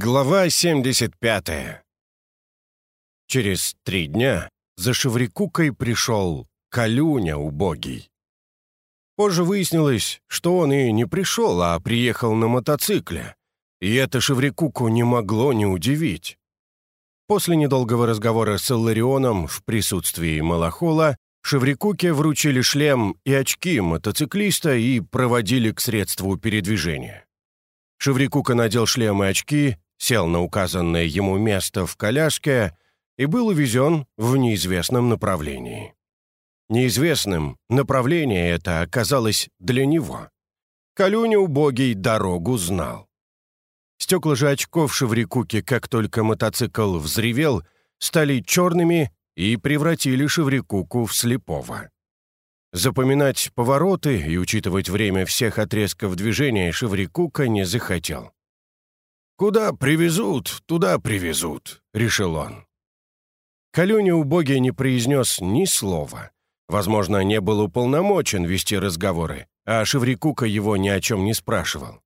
Глава 75 Через три дня за Шеврикукой пришел Калюня убогий. Позже выяснилось, что он и не пришел, а приехал на мотоцикле, и это Шеврикуку не могло не удивить. После недолгого разговора с Илларионом в присутствии Малахола Шеврикуке вручили шлем и очки мотоциклиста и проводили к средству передвижения. Шеврикука надел шлем и очки, сел на указанное ему место в коляске и был увезен в неизвестном направлении. Неизвестным направление это оказалось для него. Калюня убогий дорогу знал. Стекла же очков Шеврикуки, как только мотоцикл взревел, стали черными и превратили Шеврикуку в слепого. Запоминать повороты и учитывать время всех отрезков движения Шеврикука не захотел. «Куда привезут, туда привезут», — решил он. Калюня убогий не произнес ни слова. Возможно, не был уполномочен вести разговоры, а Шеврикука его ни о чем не спрашивал.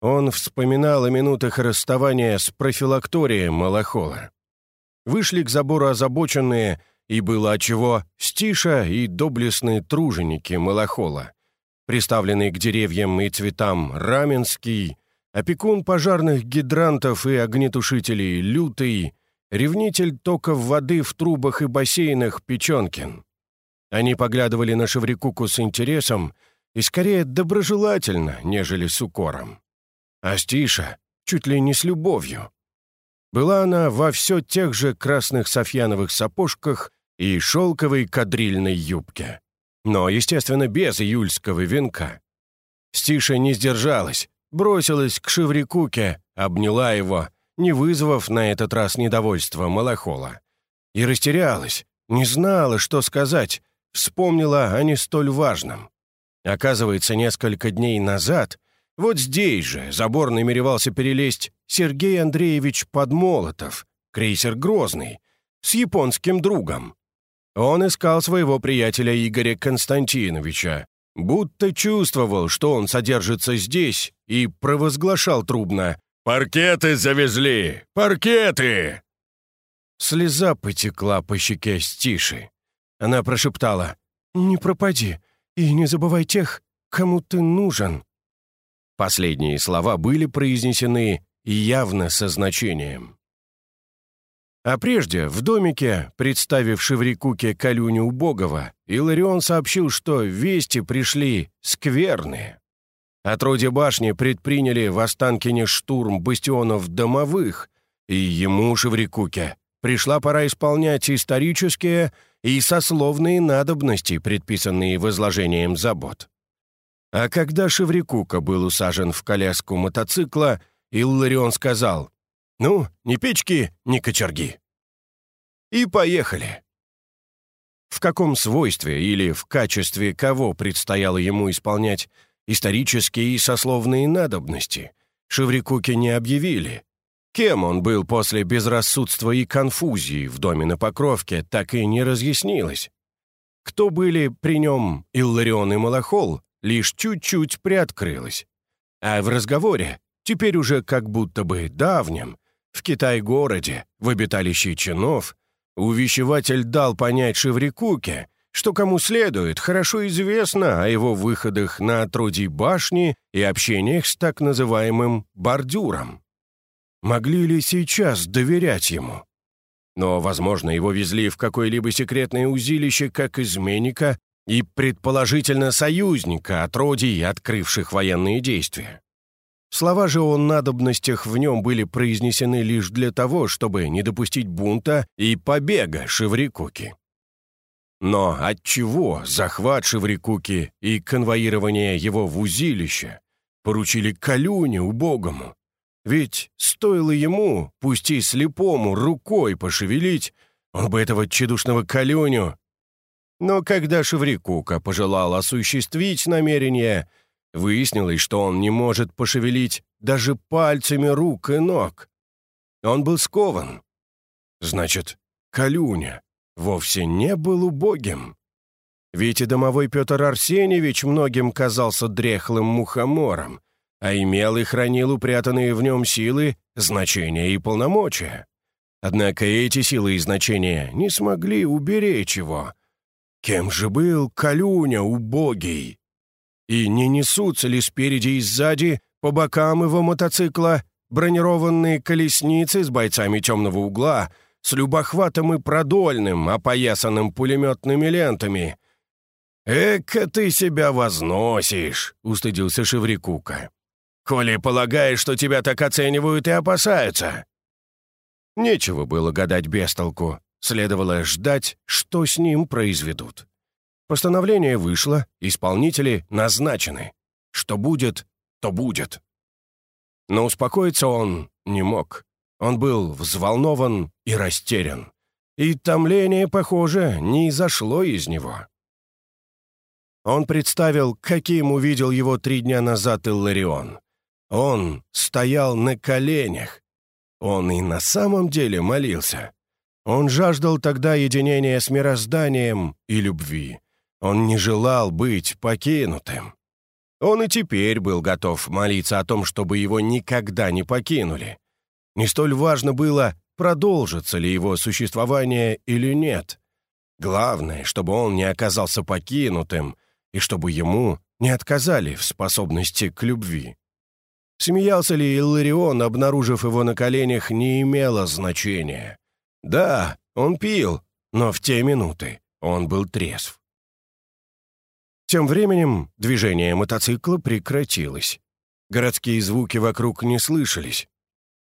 Он вспоминал о минутах расставания с профилакторией Малахола. Вышли к забору озабоченные и было отчего Стиша и доблестные труженики Малахола, приставленные к деревьям и цветам Раменский, опекун пожарных гидрантов и огнетушителей Лютый, ревнитель токов воды в трубах и бассейнах Печенкин. Они поглядывали на Шеврикуку с интересом и скорее доброжелательно, нежели с укором. А Стиша чуть ли не с любовью. Была она во все тех же красных софьяновых сапожках и шелковой кадрильной юбке. Но, естественно, без июльского венка. Стиша не сдержалась, бросилась к Шеврикуке, обняла его, не вызвав на этот раз недовольства Малахола. И растерялась, не знала, что сказать, вспомнила о не столь важном. Оказывается, несколько дней назад, вот здесь же, забор намеревался перелезть Сергей Андреевич Подмолотов, крейсер «Грозный», с японским другом. Он искал своего приятеля Игоря Константиновича, будто чувствовал, что он содержится здесь, и провозглашал трубно «Паркеты завезли! Паркеты!» Слеза потекла по щеке Стиши. Она прошептала «Не пропади и не забывай тех, кому ты нужен». Последние слова были произнесены явно со значением. А прежде, в домике, представив Шеврикуке Калюню убогого, Иларион сообщил, что вести пришли скверные. Отродье башни предприняли в Останкине штурм бастионов домовых, и ему, Шеврикуке, пришла пора исполнять исторические и сословные надобности, предписанные возложением забот. А когда Шеврикука был усажен в коляску мотоцикла, Илларион сказал, ну, ни печки, ни кочерги. И поехали. В каком свойстве или в качестве кого предстояло ему исполнять исторические и сословные надобности, Шеврикуке не объявили. Кем он был после безрассудства и конфузии в доме на Покровке, так и не разъяснилось. Кто были при нем Илларион и Малахол, лишь чуть-чуть приоткрылось. А в разговоре, теперь уже как будто бы давнем, в Китай-городе, в обиталище чинов, увещеватель дал понять Шеврикуке, что кому следует, хорошо известно о его выходах на отродье башни и общениях с так называемым «бордюром». Могли ли сейчас доверять ему? Но, возможно, его везли в какое-либо секретное узилище как изменника и, предположительно, союзника отродий, открывших военные действия. Слова же о надобностях в нем были произнесены лишь для того, чтобы не допустить бунта и побега Шеврикуки. Но отчего захват Шеврикуки и конвоирование его в узилище поручили Калюне убогому? Ведь стоило ему, пусть и слепому, рукой пошевелить, он бы этого чедушного Калюню... Но когда Шеврикука пожелал осуществить намерение, Выяснилось, что он не может пошевелить даже пальцами рук и ног. Он был скован. Значит, Калюня вовсе не был убогим. Ведь и домовой Петр Арсеньевич многим казался дряхлым мухомором, а имел и хранил упрятанные в нем силы, значения и полномочия. Однако эти силы и значения не смогли уберечь его. Кем же был Калюня убогий? И не несутся ли спереди и сзади, по бокам его мотоцикла, бронированные колесницы с бойцами темного угла, с любохватом и продольным, опоясанным пулеметными лентами? «Эка ты себя возносишь!» — устыдился Шеврикука. «Коли полагаешь, что тебя так оценивают и опасаются!» Нечего было гадать без толку. Следовало ждать, что с ним произведут. Постановление вышло, исполнители назначены. Что будет, то будет. Но успокоиться он не мог. Он был взволнован и растерян. И томление, похоже, не изошло из него. Он представил, каким увидел его три дня назад Илларион. Он стоял на коленях. Он и на самом деле молился. Он жаждал тогда единения с мирозданием и любви. Он не желал быть покинутым. Он и теперь был готов молиться о том, чтобы его никогда не покинули. Не столь важно было, продолжится ли его существование или нет. Главное, чтобы он не оказался покинутым, и чтобы ему не отказали в способности к любви. Смеялся ли Илларион, обнаружив его на коленях, не имело значения. Да, он пил, но в те минуты он был трезв. Тем временем движение мотоцикла прекратилось. Городские звуки вокруг не слышались.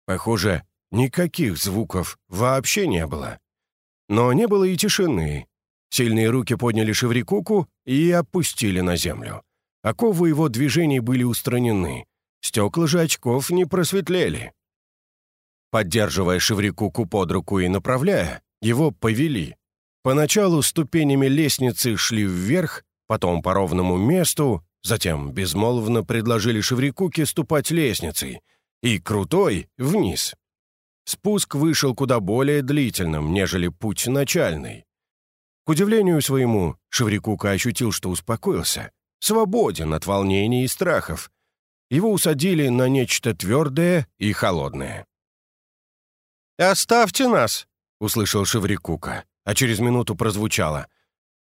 Похоже, никаких звуков вообще не было. Но не было и тишины. Сильные руки подняли Шеврикуку и опустили на землю. Оковы его движений были устранены. Стекла же очков не просветлели. Поддерживая Шеврикуку под руку и направляя, его повели. Поначалу ступенями лестницы шли вверх, потом по ровному месту, затем безмолвно предложили Шеврикуке ступать лестницей, и крутой — вниз. Спуск вышел куда более длительным, нежели путь начальный. К удивлению своему, Шеврикука ощутил, что успокоился, свободен от волнений и страхов. Его усадили на нечто твердое и холодное. «Оставьте нас!» — услышал Шеврикука, а через минуту прозвучало.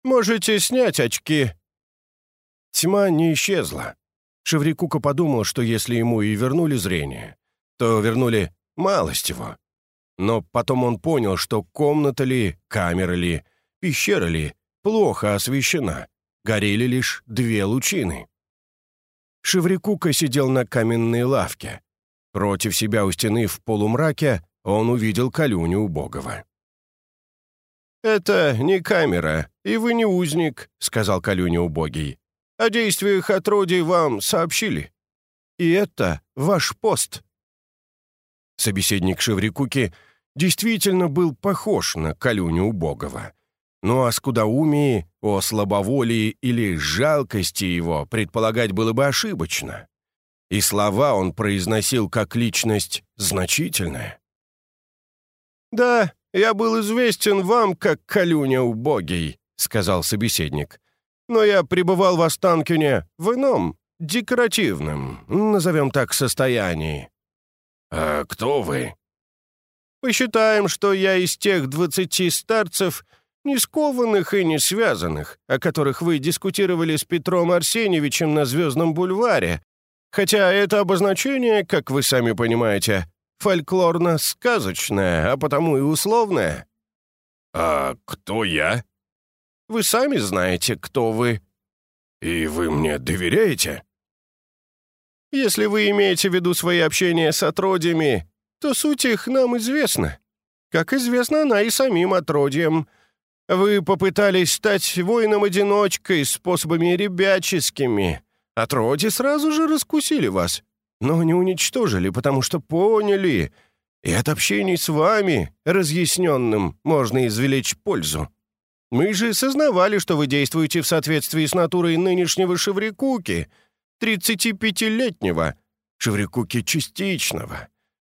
«Можете снять очки!» Тьма не исчезла. Шеврикука подумал, что если ему и вернули зрение, то вернули малость его. Но потом он понял, что комната ли, камера ли, пещера ли плохо освещена. Горели лишь две лучины. Шеврикука сидел на каменной лавке. Против себя у стены в полумраке он увидел Калюню убогого. «Это не камера, и вы не узник», — сказал Калюня убогий. «О действиях отродий вам сообщили. И это ваш пост». Собеседник Шеврикуки действительно был похож на Калюню убогого. Но о скудоумии, о слабоволии или жалкости его предполагать было бы ошибочно. И слова он произносил как личность значительная. «Да, я был известен вам как Калюня убогий», — сказал собеседник. «Но я пребывал в Останкине в ином, декоративном, назовем так, состоянии». «А кто вы?» «Посчитаем, что я из тех двадцати старцев, не скованных и не связанных, о которых вы дискутировали с Петром Арсеньевичем на Звездном бульваре, хотя это обозначение, как вы сами понимаете, фольклорно-сказочное, а потому и условное». «А кто я?» «Вы сами знаете, кто вы». «И вы мне доверяете?» «Если вы имеете в виду свои общения с отродьями, то суть их нам известна. Как известно она и самим отродьям. Вы попытались стать воином-одиночкой способами ребяческими. Отродья сразу же раскусили вас, но не уничтожили, потому что поняли. И от общений с вами, разъясненным, можно извлечь пользу. Мы же сознавали, что вы действуете в соответствии с натурой нынешнего Шеврикуки, 35-летнего, Шеврикуки частичного.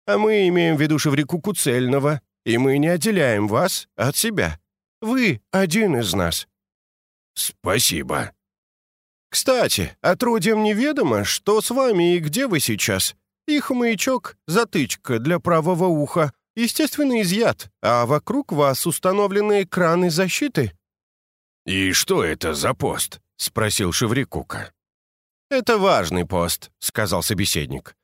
А мы имеем в виду Шеврикуку цельного, и мы не отделяем вас от себя. Вы один из нас». «Спасибо». Кстати, отродьям неведомо, что с вами и где вы сейчас. Их маячок — затычка для правого уха, естественно, изъят, а вокруг вас установлены экраны защиты». «И что это за пост?» — спросил Шеврикука. «Это важный пост», — сказал собеседник.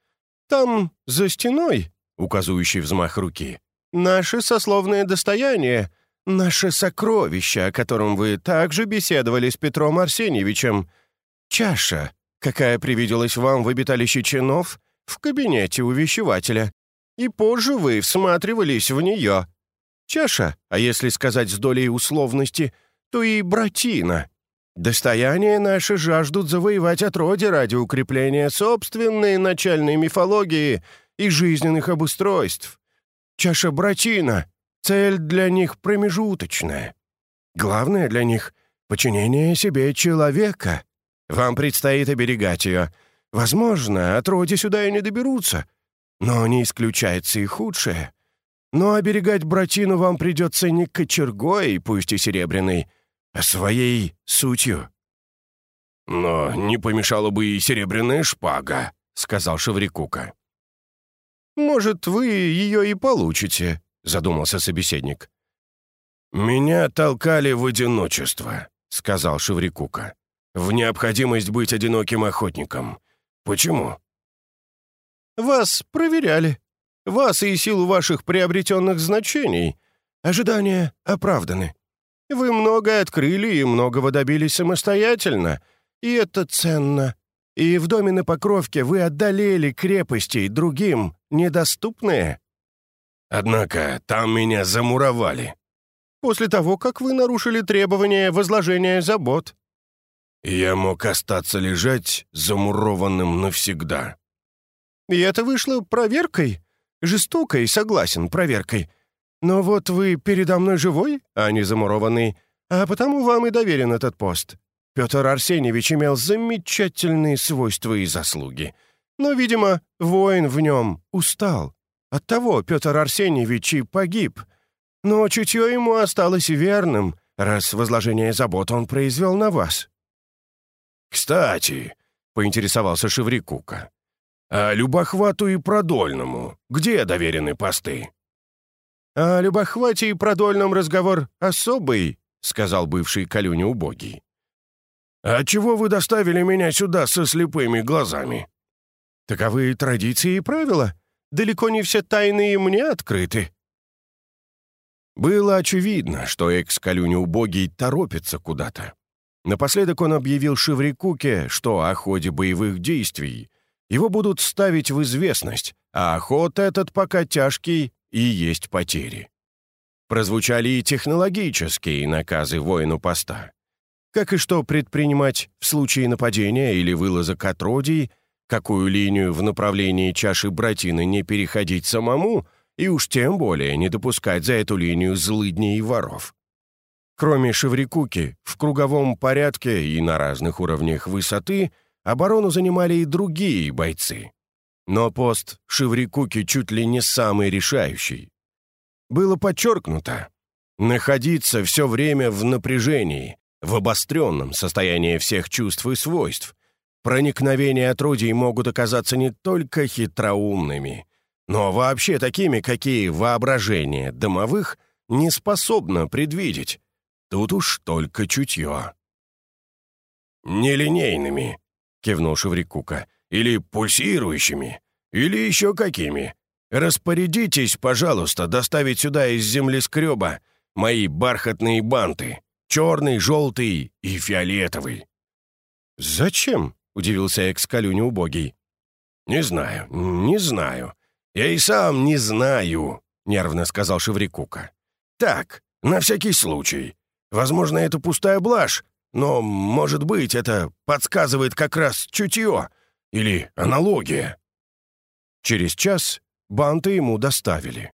«Там, за стеной, указывающий взмах руки, наше сословное достояние, наше сокровище, о котором вы также беседовали с Петром Арсеньевичем. Чаша, какая привиделась вам в обиталище чинов, в кабинете увещевателя, и позже вы всматривались в нее. Чаша, а если сказать с долей условности, то и братина. Достояние наше жаждут завоевать отродье ради укрепления собственной начальной мифологии и жизненных обустройств. Чаша братина — цель для них промежуточная. Главное для них — подчинение себе человека. Вам предстоит оберегать ее — Возможно, отроди сюда и не доберутся, но не исключается и худшее. Но оберегать братину вам придется не кочергой, пусть и серебряной, а своей сутью». «Но не помешала бы и серебряная шпага», — сказал Шеврикука. «Может, вы ее и получите», — задумался собеседник. «Меня толкали в одиночество», — сказал Шеврикука. «В необходимость быть одиноким охотником. «Почему?» «Вас проверяли. Вас и силу ваших приобретенных значений. Ожидания оправданы. Вы многое открыли и многого добились самостоятельно, и это ценно. И в доме на Покровке вы одолели крепости другим, недоступные». «Однако там меня замуровали». «После того, как вы нарушили требования возложения забот я мог остаться лежать замурованным навсегда. И это вышло проверкой. Жестокой, согласен, проверкой. Но вот вы передо мной живой, а не замурованный, а потому вам и доверен этот пост. Петр Арсеньевич имел замечательные свойства и заслуги. Но, видимо, воин в нем устал. Оттого Петр Арсеньевич и погиб. Но чутье ему осталось верным, раз возложение забот он произвел на вас. «Кстати», — поинтересовался Шеврикука, «а Любохвату и Продольному где доверены посты?» «О Любохвате и Продольном разговор особый», — сказал бывший Калюня убогий. «А чего вы доставили меня сюда со слепыми глазами?» «Таковы традиции и правила. Далеко не все тайны и мне открыты». Было очевидно, что экс-Калюня убогий торопится куда-то. Напоследок он объявил Шеврикуке, что о ходе боевых действий его будут ставить в известность, а ход этот пока тяжкий и есть потери. Прозвучали и технологические наказы воину поста. Как и что предпринимать в случае нападения или вылазок отродий, какую линию в направлении чаши Братины не переходить самому и уж тем более не допускать за эту линию злыдней и воров. Кроме Шеврикуки, в круговом порядке и на разных уровнях высоты оборону занимали и другие бойцы. Но пост Шеврикуки чуть ли не самый решающий. Было подчеркнуто, находиться все время в напряжении, в обостренном состоянии всех чувств и свойств. Проникновения отродий могут оказаться не только хитроумными, но вообще такими, какие воображение домовых не способно предвидеть, Тут уж только чутье. «Нелинейными», — кивнул Шеврикука, «или пульсирующими, или еще какими. Распорядитесь, пожалуйста, доставить сюда из землескреба мои бархатные банты, черный, желтый и фиолетовый». «Зачем?» — удивился экс-калюня убогий. «Не знаю, не знаю. Я и сам не знаю», — нервно сказал Шеврикука. «Так, на всякий случай. Возможно, это пустая блажь, но, может быть, это подсказывает как раз чутье или аналогия». Через час банты ему доставили.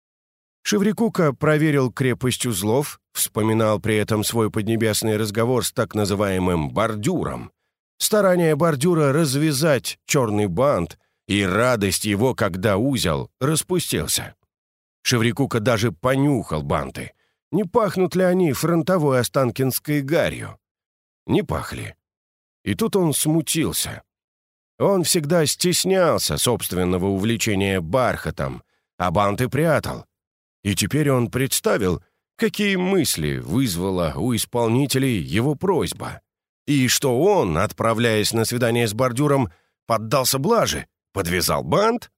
Шеврикука проверил крепость узлов, вспоминал при этом свой поднебесный разговор с так называемым бордюром. Старание бордюра развязать черный бант и радость его, когда узел распустился. Шеврикука даже понюхал банты — не пахнут ли они фронтовой останкинской гарью? Не пахли. И тут он смутился. Он всегда стеснялся собственного увлечения бархатом, а банты прятал. И теперь он представил, какие мысли вызвала у исполнителей его просьба. И что он, отправляясь на свидание с бордюром, поддался блаже, подвязал бант?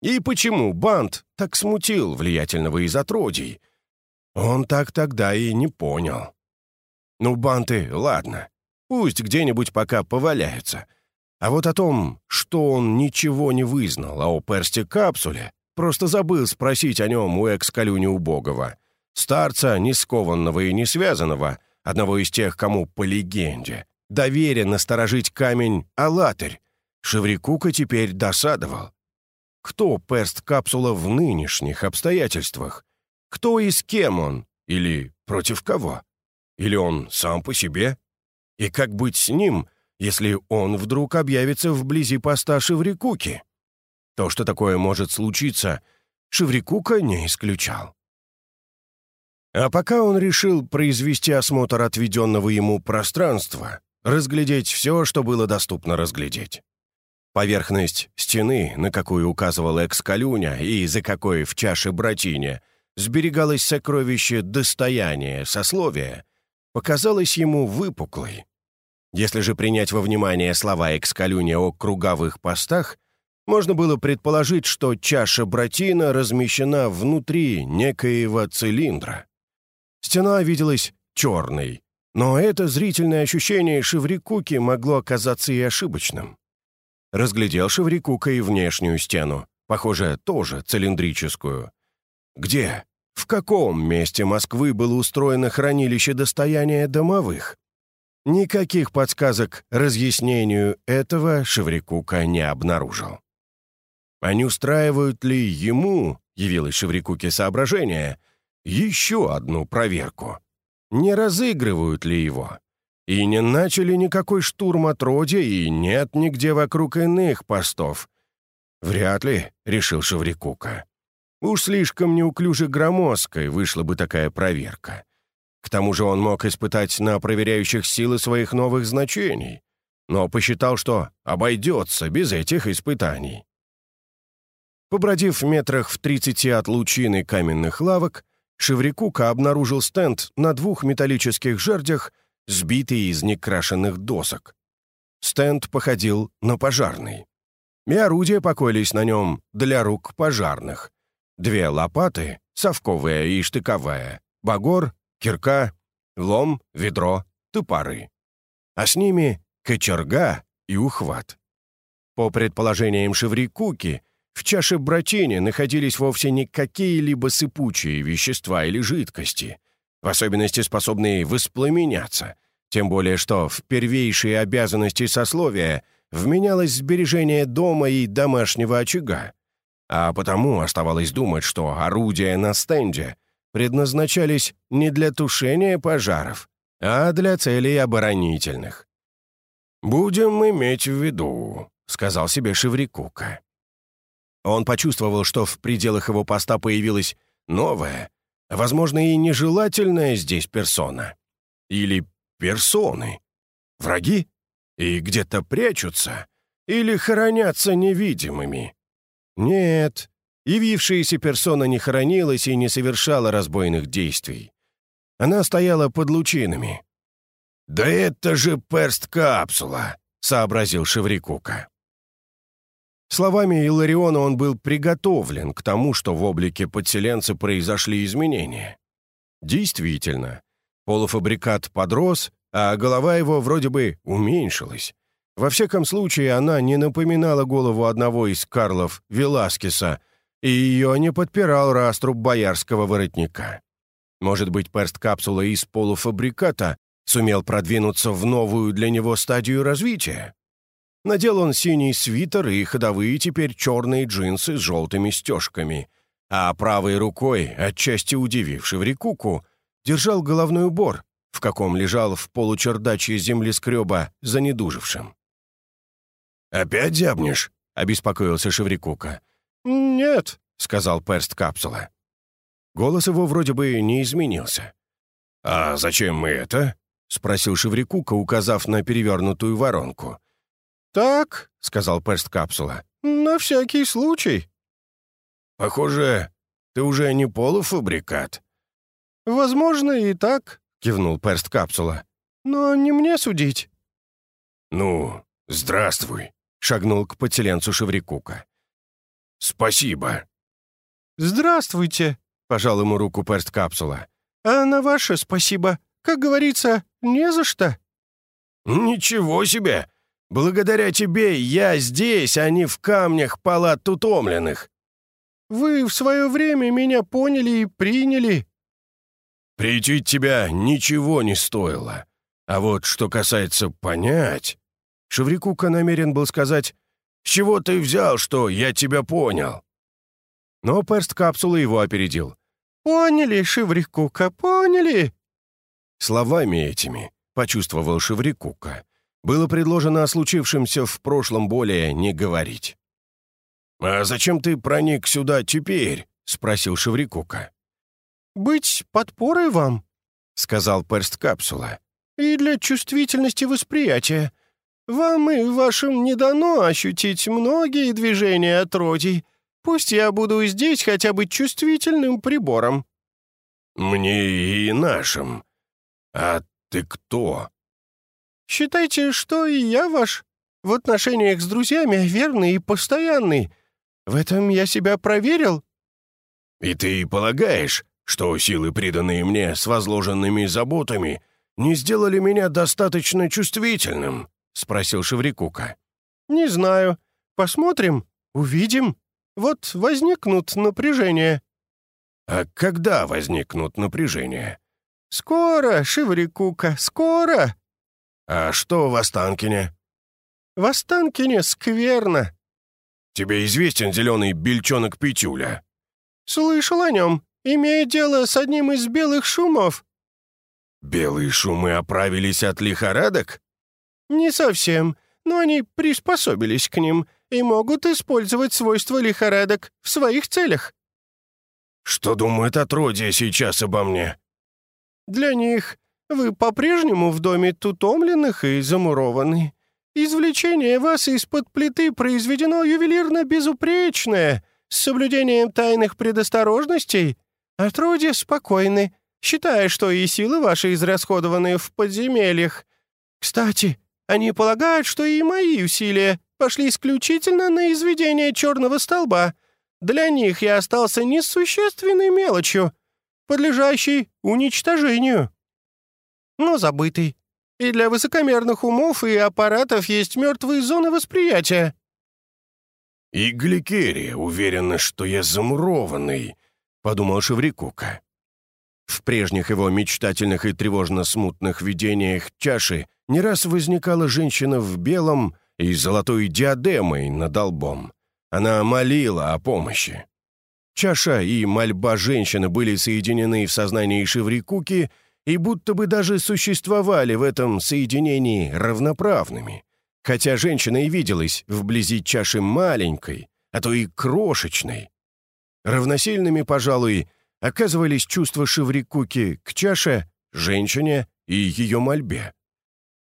И почему бант так смутил влиятельного из отродий? Он так тогда и не понял. Ну, банты, ладно, пусть где-нибудь пока поваляются. А вот о том, что он ничего не вызнал, а о персте-капсуле, просто забыл спросить о нем у экс-калюни убогого. Старца, не скованного и не связанного, одного из тех, кому, по легенде, доверен насторожить камень «Алатырь», Шеврикука теперь досадовал. Кто перст-капсула в нынешних обстоятельствах? Кто и с кем он? Или против кого? Или он сам по себе? И как быть с ним, если он вдруг объявится вблизи поста Шеврикуки? То, что такое может случиться, Шеврикука не исключал. А пока он решил произвести осмотр отведенного ему пространства, разглядеть все, что было доступно разглядеть. Поверхность стены, на какую указывал экс-калюня и за какой в чаше братине, сберегалось сокровище достояния, сословия, показалась ему выпуклой. Если же принять во внимание слова экс-калюня о круговых постах, можно было предположить, что чаша братина размещена внутри некоего цилиндра. Стена виделась черной, но это зрительное ощущение Шеврикуки могло оказаться и ошибочным. Разглядел Шеврикука и внешнюю стену, похоже, тоже цилиндрическую. Где, в каком месте Москвы было устроено хранилище достояния домовых? Никаких подсказок разъяснению этого Шеврикука не обнаружил. А не устраивают ли ему, явилось Шеврикуке соображение, еще одну проверку? Не разыгрывают ли его? И не начали никакой штурм отродья, и нет нигде вокруг иных постов. «Вряд ли», — решил Шеврикука. «Уж слишком неуклюже громоздкой вышла бы такая проверка. К тому же он мог испытать на проверяющих силы своих новых значений, но посчитал, что обойдется без этих испытаний». Побродив в метрах в тридцати от лучины каменных лавок, Шеврикука обнаружил стенд на двух металлических жердях сбитый из некрашенных досок. Стенд походил на пожарный. И орудия покоились на нем для рук пожарных. Две лопаты, совковая и штыковая, багор, кирка, лом, ведро, топоры. А с ними кочерга и ухват. По предположениям Шеврикуки, в чаше братини находились вовсе не какие-либо сыпучие вещества или жидкости, в особенности способные воспламеняться, тем более что в первейшие обязанности сословия вменялось сбережение дома и домашнего очага, а потому оставалось думать, что орудия на стенде предназначались не для тушения пожаров, а для целей оборонительных. «Будем иметь в виду», — сказал себе Шеврикука. Он почувствовал, что в пределах его поста появилась новая, возможно, и нежелательная здесь персона. Или персоны. Враги? И где-то прячутся? Или хоронятся невидимыми? Нет, явившаяся персона не хоронилась и не совершала разбойных действий. Она стояла под лучинами. «Да это же перст-капсула!» — сообразил Шеврикука. Словами Илариона он был приготовлен к тому, что в облике подселенца произошли изменения. Действительно, полуфабрикат подрос, а голова его вроде бы уменьшилась. Во всяком случае, она не напоминала голову одного из Карлов Веласкеса, и ее не подпирал раструб боярского воротника. Может быть, перст-капсула из полуфабриката сумел продвинуться в новую для него стадию развития? Надел он синий свитер и ходовые теперь черные джинсы с желтыми стежками, а правой рукой, отчасти удививший в рекуку, держал головной убор, в каком лежал в получердачье землескреба за недужившим. «Опять зябнешь?» — обеспокоился Шеврикука. «Нет», — сказал перст капсула. Голос его вроде бы не изменился. «А зачем мы это?» спросил Шеврикука, указав на перевернутую воронку. «Так», — сказал перст капсула, — «на всякий случай». «Похоже, ты уже не полуфабрикат». «Возможно, и так», — кивнул перст капсула. «Но не мне судить». «Ну, здравствуй», — шагнул к поселенцу Шеврикука. «Спасибо». «Здравствуйте», — пожал ему руку перст капсула. «А на ваше спасибо, как говорится, не за что». «Ничего себе! Благодаря тебе я здесь, а не в камнях палат утомленных». «Вы в свое время меня поняли и приняли». «Прийти тебя ничего не стоило. А вот что касается понять...» Шеврикука намерен был сказать, «С чего ты взял, что я тебя понял?» Но перст капсулы его опередил. «Поняли, Шеврикука, поняли!» Словами этими, почувствовал Шеврикука, было предложено о случившемся в прошлом более не говорить. «А зачем ты проник сюда теперь?» — спросил Шеврикука. «Быть подпорой вам», — сказал перст капсула, «и для чувствительности восприятия. Вам и вашим не дано ощутить многие движения отродий. Пусть я буду здесь хотя бы чувствительным прибором». «Мне и нашим. А ты кто?» «Считайте, что и я ваш. В отношениях с друзьями верный и постоянный. В этом я себя проверил». «И ты полагаешь, что силы, приданные мне с возложенными заботами, не сделали меня достаточно чувствительным?» — спросил Шеврикука. «Не знаю. Посмотрим, увидим. Вот возникнут напряжения». «А когда возникнут напряжения?» «Скоро, Шеврикука, скоро!» «А что в Останкине?» «В Останкине скверно». «Тебе известен зеленый бельчонок Петюля?» «Слышал о нем. Имеет дело с одним из белых шумов». «Белые шумы оправились от лихорадок?» «Не совсем, но они приспособились к ним и могут использовать свойства лихорадок в своих целях». «Что думает отродье сейчас обо мне?» «Для них вы по-прежнему в доме тутомленных и замурованы. Извлечение вас из-под плиты произведено ювелирно безупречное, с соблюдением тайных предосторожностей. Отродье спокойны, считая, что и силы ваши израсходованы в подземельях. Кстати, они полагают, что и мои усилия пошли исключительно на изведение черного столба. Для них я остался несущественной мелочью, подлежащей уничтожению. Но забытый. И для высокомерных умов и аппаратов есть мертвые зоны восприятия. «И Гликерия уверена, что я замурованный», — подумал Шеврикука. В прежних его мечтательных и тревожно-смутных видениях чаши не раз возникала женщина в белом и золотой диадемой над лбом. Она молила о помощи. Чаша и мольба женщины были соединены в сознании Шеврикуки и будто бы даже существовали в этом соединении равноправными. Хотя женщина и виделась вблизи чаши маленькой, а то и крошечной. Равносильными, пожалуй, оказывались чувства Шеврикуки к чаше, женщине и ее мольбе.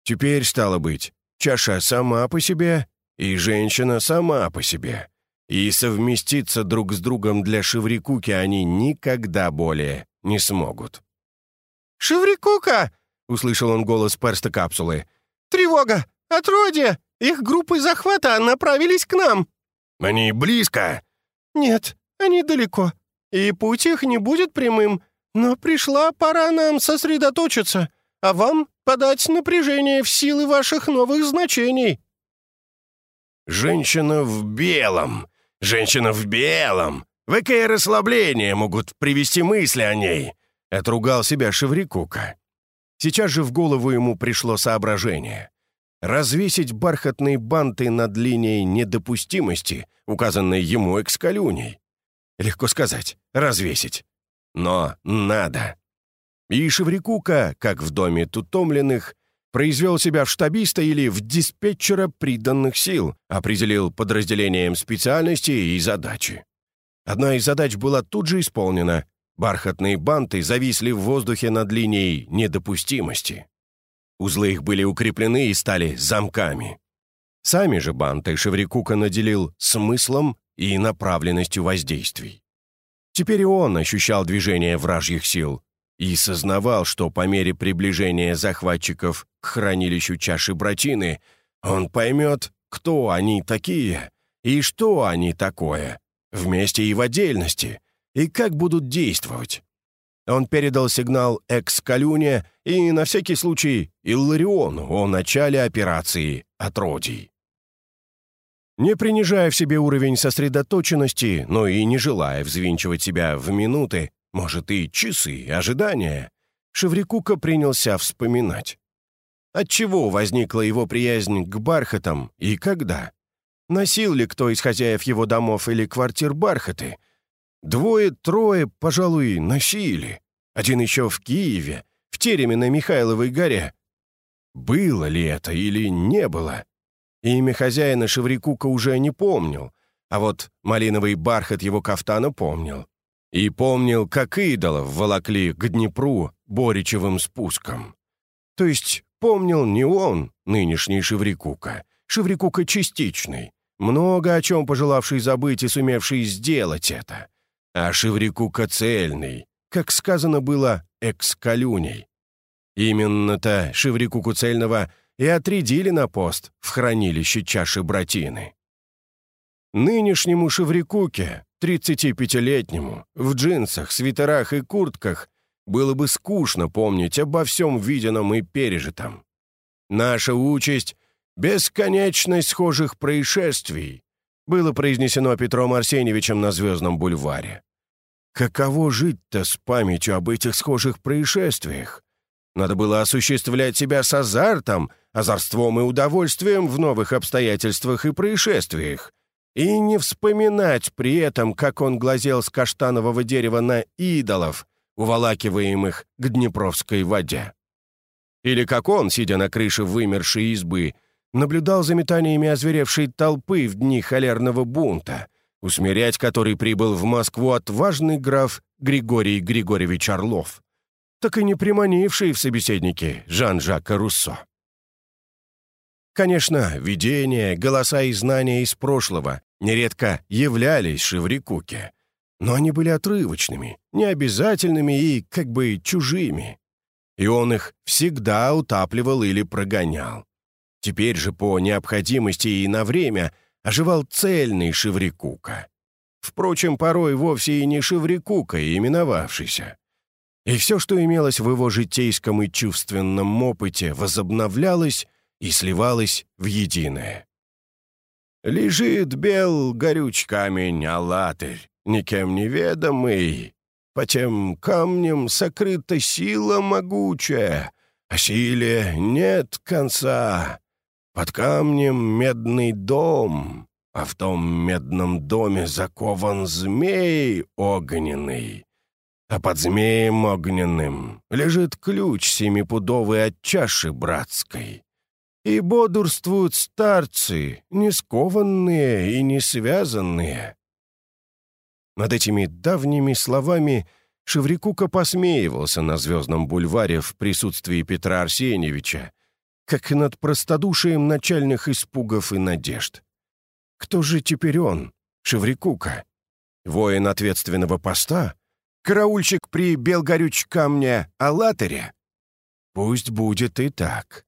Теперь, стало быть, чаша сама по себе и женщина сама по себе. И совместиться друг с другом для Шеврикуки они никогда более не смогут. «Шеврикука!» — услышал он голос перста капсулы. «Тревога! Отродье! Их группы захвата направились к нам!» «Они близко?» «Нет, они далеко. И путь их не будет прямым. Но пришла пора нам сосредоточиться, а вам подать напряжение в силы ваших новых значений». «Женщина в белом! Женщина в белом! В какое расслабление могут привести мысли о ней!» — отругал себя Шеврикука. Сейчас же в голову ему пришло соображение. Развесить бархатные банты над линией недопустимости, указанной ему экскалюней. Легко сказать, развесить. Но надо. И Шеврикука, как в доме тутомленных, произвел себя в штабиста или в диспетчера приданных сил, определил подразделением специальности и задачи. Одна из задач была тут же исполнена. Бархатные банты зависли в воздухе над линией недопустимости. Узлы их были укреплены и стали замками. Сами же банты Шеврикука наделил смыслом и направленностью воздействий. Теперь и он ощущал движение вражьих сил и сознавал, что по мере приближения захватчиков к хранилищу чаши Братины он поймет, кто они такие и что они такое, вместе и в отдельности, и как будут действовать. Он передал сигнал Экскалюне и, на всякий случай, Иллариону о начале операции «Отродий». Не принижая в себе уровень сосредоточенности, но и не желая взвинчивать себя в минуты, может, и часы ожидания, Шеврикука принялся вспоминать. Отчего возникла его приязнь к бархатам и когда? Носил ли кто из хозяев его домов или квартир бархаты? Двое-трое, пожалуй, носили. Один еще в Киеве, в тереме на Михайловой горе. Было ли это или не было? Имя хозяина Шеврикука уже не помнил, а вот малиновый бархат его кафтана помнил. И помнил, как идолов волокли к Днепру Боричевым спуском. То есть помнил не он, нынешний Шеврикука, Шеврикука частичный, много о чем пожелавший забыть и сумевший сделать это, а Шеврикука цельный, как сказано было, экскалюней. Именно-то Шеврикуку цельного и отрядили на пост в хранилище чаши Братины. Нынешнему Шеврикуке, 35-летнему, в джинсах, свитерах и куртках, было бы скучно помнить обо всем виденном и пережитом. Наша участь — бесконечность схожих происшествий, было произнесено Петром Арсеньевичем на Звездном бульваре. Каково жить-то с памятью об этих схожих происшествиях? Надо было осуществлять себя с азартом, озорством и удовольствием в новых обстоятельствах и происшествиях, и не вспоминать при этом, как он глазел с каштанового дерева на идолов, уволакиваемых к Днепровской воде. Или как он, сидя на крыше вымершей избы, наблюдал за метаниями озверевшей толпы в дни холерного бунта, усмирять который прибыл в Москву отважный граф Григорий Григорьевич Орлов, так и не приманивший в собеседники Жан-Жака Руссо. Конечно, видения, голоса и знания из прошлого нередко являлись Шеврикуке, но они были отрывочными, необязательными и как бы чужими. И он их всегда утапливал или прогонял. Теперь же по необходимости и на время оживал цельный Шеврикука. Впрочем, порой вовсе и не Шеврикука, именовавшийся. И все, что имелось в его житейском и чувственном опыте, возобновлялось и сливалось в единое. Лежит бел горюч камень, алатырь, никем неведомый. По тем камням сокрыта сила могучая, а силе нет конца. Под камнем медный дом, а в том медном доме закован змей огненный. А под змеем огненным лежит ключ семипудовый от чаши братской. И бодрствуют старцы, не скованные и не связанные. Над этими давними словами Шеврикука посмеивался на Звездном бульваре в присутствии Петра Арсеньевича, как над простодушием начальных испугов и надежд. Кто же теперь он, Шеврикука? Воин ответственного поста? Караульщик при Белгорюч камне Аллатере? Пусть будет и так.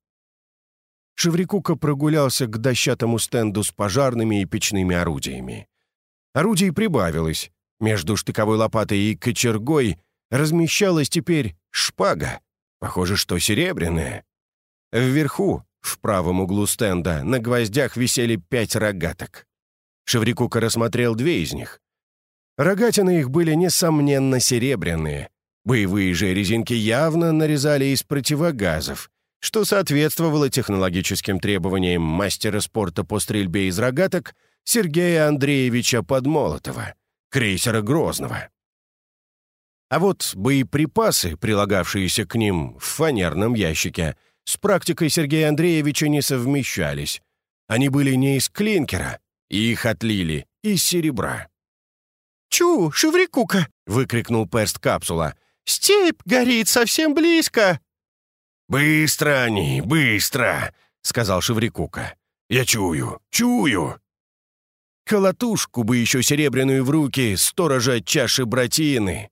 Шеврикука прогулялся к дощатому стенду с пожарными и печными орудиями. Орудий прибавилось. Между штыковой лопатой и кочергой размещалась теперь шпага, похоже, что серебряная. Вверху, в правом углу стенда, на гвоздях висели пять рогаток. Шеврикука рассмотрел две из них. Рогатины их были, несомненно, серебряные. Боевые же резинки явно нарезали из противогазов, что соответствовало технологическим требованиям мастера спорта по стрельбе из рогаток Сергея Андреевича Подмолотова, крейсера Грозного. А вот боеприпасы, прилагавшиеся к ним в фанерном ящике, с практикой Сергея Андреевича не совмещались. Они были не из клинкера, и их отлили из серебра. «Чу, Шеврикука!» — выкрикнул перст капсула. «Степь горит совсем близко!» «Быстро они, быстро!» — сказал Шеврикука. «Я чую, чую!» Колотушку бы еще серебряную в руки, сторожа чаши братины.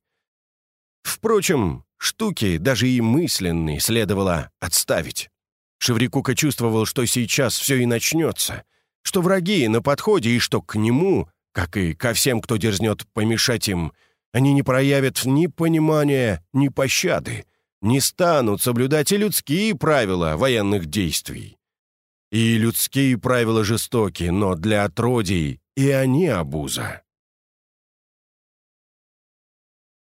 Впрочем, штуки, даже и мысленные, следовало отставить. Шеврикука чувствовал, что сейчас все и начнется, что враги на подходе и что к нему, как и ко всем, кто дерзнет помешать им, они не проявят ни понимания, ни пощады, не станут соблюдать и людские правила военных действий. И людские правила жестоки, но для отродий и они обуза.